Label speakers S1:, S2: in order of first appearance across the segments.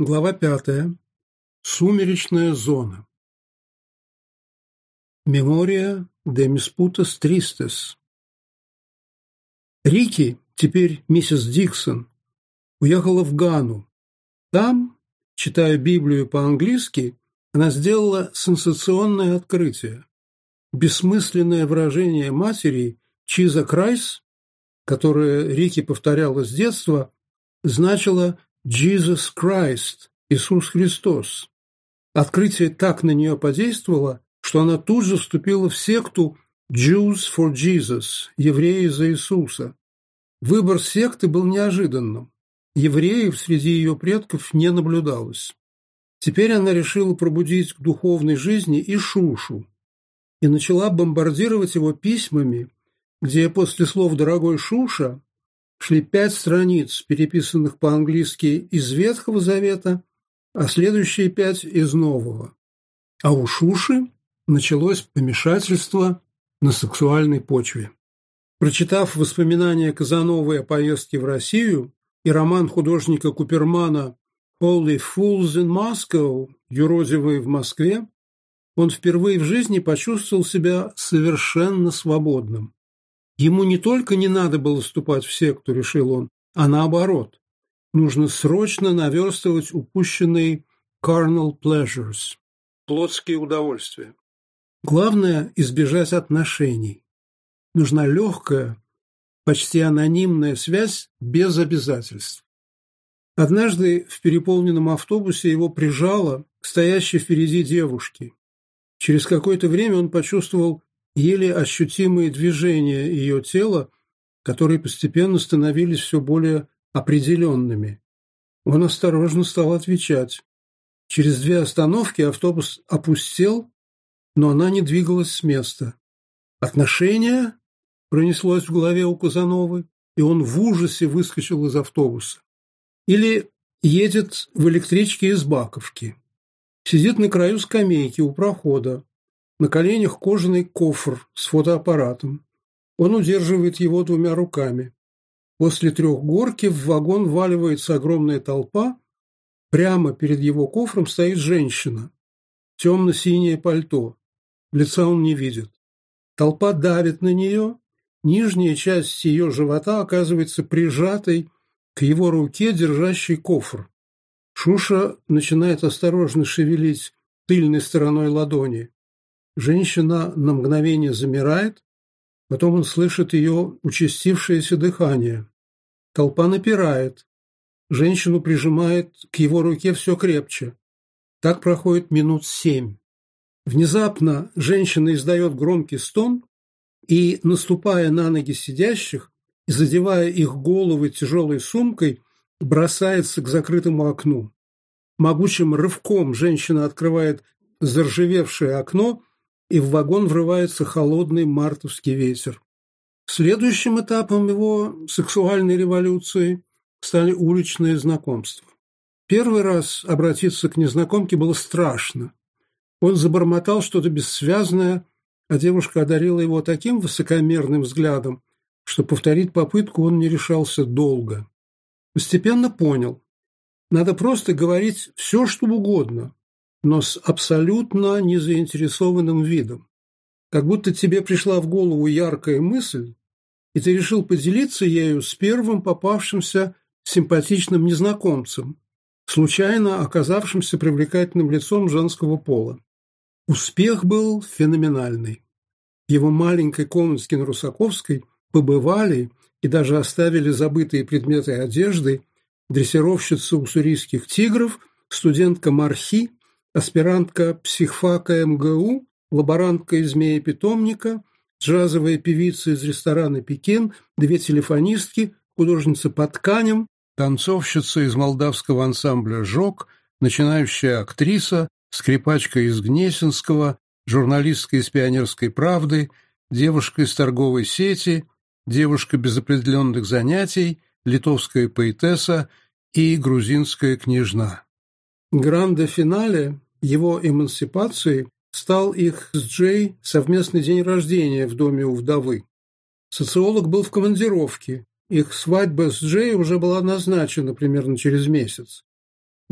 S1: Глава пятая. Сумеречная зона. Мемория де Миспутас Тристес. Рики, теперь миссис Диксон, уехала в Гану. Там, читая Библию по-английски, она сделала сенсационное открытие. Бессмысленное выражение матери «Чиза Крайс», которое Рики повторяла с детства, значило Jesus Christ, Иисус Христос. Открытие так на нее подействовало, что она тут же вступила в секту Jews for Jesus, евреи за Иисуса. Выбор секты был неожиданным. Евреев среди ее предков не наблюдалось. Теперь она решила пробудить к духовной жизни и Шушу и начала бомбардировать его письмами, где после слов «дорогой Шуша» шли пять страниц, переписанных по-английски из Ветхого Завета, а следующие пять – из Нового. А у Шуши началось помешательство на сексуальной почве. Прочитав воспоминания Казановой о поездке в Россию и роман художника Купермана «Holy Fools in Moscow» «Юродивые в Москве», он впервые в жизни почувствовал себя совершенно свободным. Ему не только не надо было вступать в секту, решил он, а наоборот. Нужно срочно наверстывать упущенные carnal pleasures – плотские удовольствия. Главное – избежать отношений. Нужна легкая, почти анонимная связь без обязательств. Однажды в переполненном автобусе его прижало к стоящей впереди девушке. Через какое-то время он почувствовал еле ощутимые движения ее тела, которые постепенно становились все более определенными. Он осторожно стал отвечать. Через две остановки автобус опустел, но она не двигалась с места. «Отношения?» – пронеслось в голове у Казановой, и он в ужасе выскочил из автобуса. Или едет в электричке из Баковки. Сидит на краю скамейки у прохода, на коленях кожаный кофр с фотоаппаратом. Он удерживает его двумя руками. После трех горки в вагон валивается огромная толпа. Прямо перед его кофром стоит женщина. Темно-синее пальто. Лица он не видит. Толпа давит на нее. Нижняя часть ее живота оказывается прижатой к его руке, держащей кофр. Шуша начинает осторожно шевелить тыльной стороной ладони. Женщина на мгновение замирает, потом он слышит ее участившееся дыхание. Толпа напирает. Женщину прижимает к его руке все крепче. Так проходит минут семь. Внезапно женщина издает громкий стон и, наступая на ноги сидящих и задевая их головы тяжелой сумкой, бросается к закрытому окну. Могучим рывком женщина открывает заржавевшее окно – и в вагон врывается холодный мартовский ветер. Следующим этапом его сексуальной революции стали уличные знакомства. Первый раз обратиться к незнакомке было страшно. Он забормотал что-то бессвязное, а девушка одарила его таким высокомерным взглядом, что повторить попытку он не решался долго. Постепенно понял. Надо просто говорить все, что угодно, но с абсолютно незаинтересованным видом. Как будто тебе пришла в голову яркая мысль, и ты решил поделиться ею с первым попавшимся симпатичным незнакомцем, случайно оказавшимся привлекательным лицом женского пола. Успех был феноменальный. В его маленькой комнатке на Русаковской побывали и даже оставили забытые предметы одежды дрессировщица уссурийских тигров, студентка Мархи аспирантка психфака МГУ, лаборантка из «Змея-питомника», джазовая певица из ресторана Пекин, две телефонистки, художница по тканям, танцовщица из молдавского ансамбля «Жок», начинающая актриса, скрипачка из Гнесинского, журналистка из «Пионерской правды», девушка из торговой сети, девушка без определенных занятий, литовская поэтесса и грузинская княжна. Гранде-финале его эмансипации стал их с Джей совместный день рождения в доме у вдовы. Социолог был в командировке, их свадьба с Джей уже была назначена примерно через месяц.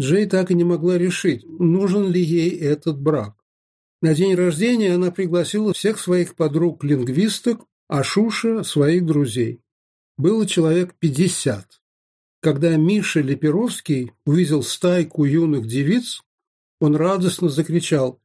S1: Джей так и не могла решить, нужен ли ей этот брак. На день рождения она пригласила всех своих подруг-лингвисток, а Шуша – своих друзей. Было человек 50. Когда Миша Леперовский увидел стайку юных девиц, он радостно закричал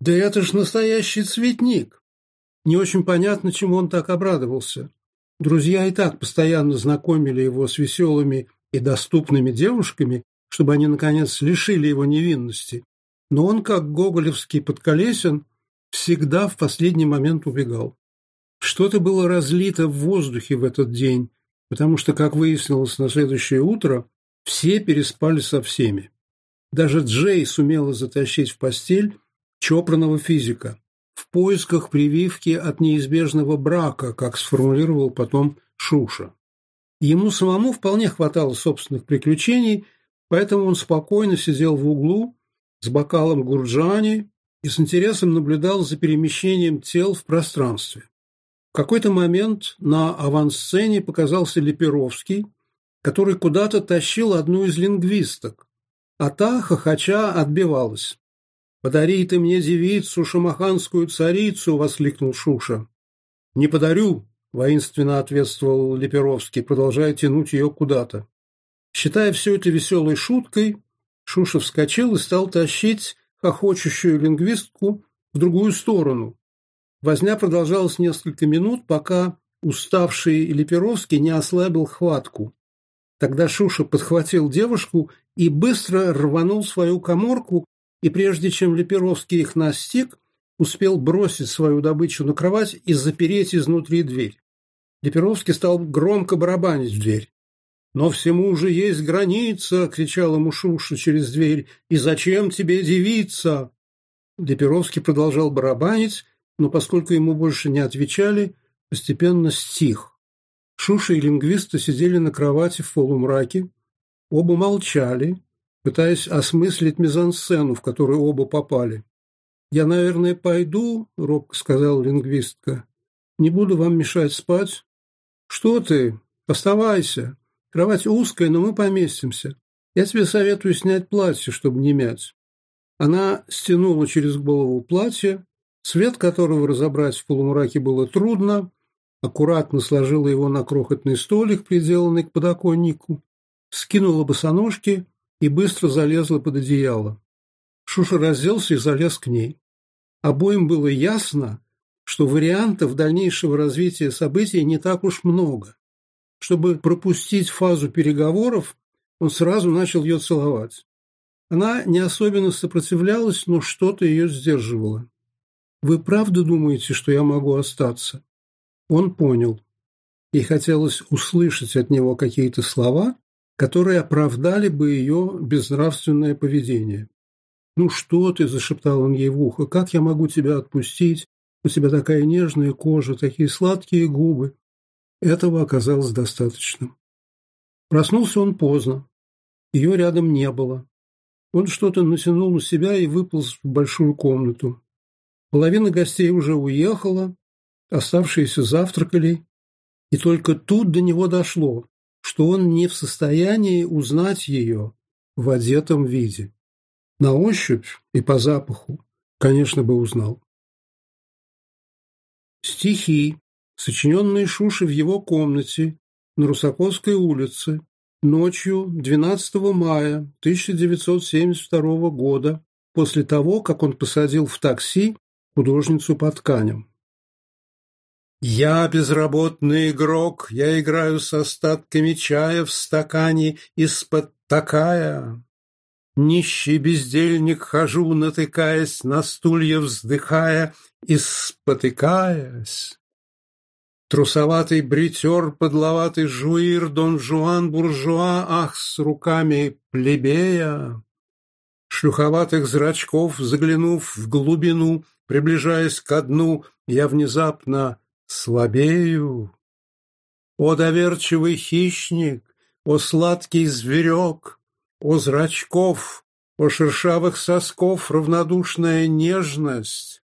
S1: «Да это ж настоящий цветник!» Не очень понятно, чему он так обрадовался. Друзья и так постоянно знакомили его с веселыми и доступными девушками, чтобы они, наконец, лишили его невинности. Но он, как гоголевский подколесен, всегда в последний момент убегал. Что-то было разлито в воздухе в этот день, потому что, как выяснилось на следующее утро, все переспали со всеми. Даже Джей сумела затащить в постель чопорного физика в поисках прививки от неизбежного брака, как сформулировал потом Шуша. Ему самому вполне хватало собственных приключений, поэтому он спокойно сидел в углу с бокалом гурджани и с интересом наблюдал за перемещением тел в пространстве. В какой-то момент на авансцене показался Леперовский, который куда-то тащил одну из лингвисток, а та, хохоча, отбивалась. «Подари ты мне девицу, шамаханскую царицу!» – воскликнул Шуша. «Не подарю!» – воинственно ответствовал Леперовский, продолжая тянуть ее куда-то. Считая все это веселой шуткой, Шуша вскочил и стал тащить хохочущую лингвистку в другую сторону, Возня продолжалась несколько минут, пока уставший Леперовский не ослабил хватку. Тогда Шуша подхватил девушку и быстро рванул свою коморку, и прежде чем Леперовский их настиг, успел бросить свою добычу на кровать и запереть изнутри дверь. Леперовский стал громко барабанить в дверь. «Но всему уже есть граница!» — кричал ему Шуша через дверь. «И зачем тебе девица?» Леперовский продолжал барабанить, но поскольку ему больше не отвечали, постепенно стих. Шуша и лингвисты сидели на кровати в полумраке, оба молчали, пытаясь осмыслить мизансцену, в которую оба попали. «Я, наверное, пойду», — робко сказал лингвистка. «Не буду вам мешать спать». «Что ты? Оставайся. Кровать узкая, но мы поместимся. Я тебе советую снять платье, чтобы не мять». Она стянула через голову платье, Свет которого разобрать в полумраке было трудно, аккуратно сложила его на крохотный столик, приделанный к подоконнику, скинула босоножки и быстро залезла под одеяло. Шуша разделся и залез к ней. Обоим было ясно, что вариантов дальнейшего развития событий не так уж много. Чтобы пропустить фазу переговоров, он сразу начал ее целовать. Она не особенно сопротивлялась, но что-то ее сдерживало. «Вы правда думаете, что я могу остаться?» Он понял. Ей хотелось услышать от него какие-то слова, которые оправдали бы ее безнравственное поведение. «Ну что ты?» – зашептал он ей в ухо. «Как я могу тебя отпустить? У тебя такая нежная кожа, такие сладкие губы». Этого оказалось достаточным. Проснулся он поздно. Ее рядом не было. Он что-то натянул на себя и выполз в большую комнату. Половина гостей уже уехала, оставшиеся завтракали, и только тут до него дошло, что он не в состоянии узнать ее в одетом виде. На ощупь и по запаху, конечно, бы узнал. Стихи, сочиненные Шуши в его комнате на Русаковской улице ночью 12 мая 1972 года, после того, как он посадил в такси художницу по тканям. Я безработный игрок, я играю с остатками чая в стакане из-под такая. Нищий бездельник хожу, натыкаясь, на стулья вздыхая и спотыкаясь. Трусоватый бритер, подловатый жуир, дон Жуан, буржуа, ах, с руками плебея шлюховатых зрачков, заглянув в глубину, приближаясь ко дну, я внезапно слабею. О доверчивый хищник, о сладкий зверек, о зрачков, о шершавых сосков равнодушная нежность.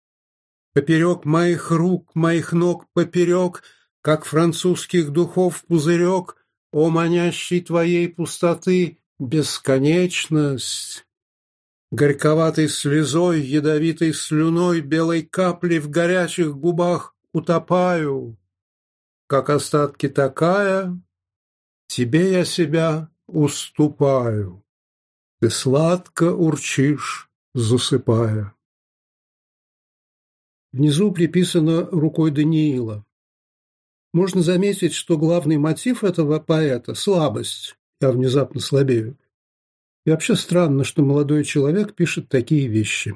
S1: Поперек моих рук, моих ног поперек, как французских духов пузырек, о манящий твоей пустоты бесконечность. Горьковатой слезой, ядовитой слюной, Белой каплей в горячих губах утопаю. Как остатки такая, тебе я себя уступаю. Ты сладко урчишь, засыпая. Внизу приписано рукой Даниила. Можно заметить, что главный мотив этого поэта – слабость. Я внезапно слабею. И вообще странно, что молодой человек пишет такие вещи.